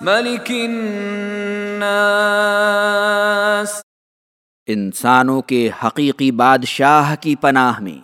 ملک الناس۔ انسانوں کے حقیقی بادشاہ کی پناہ میں۔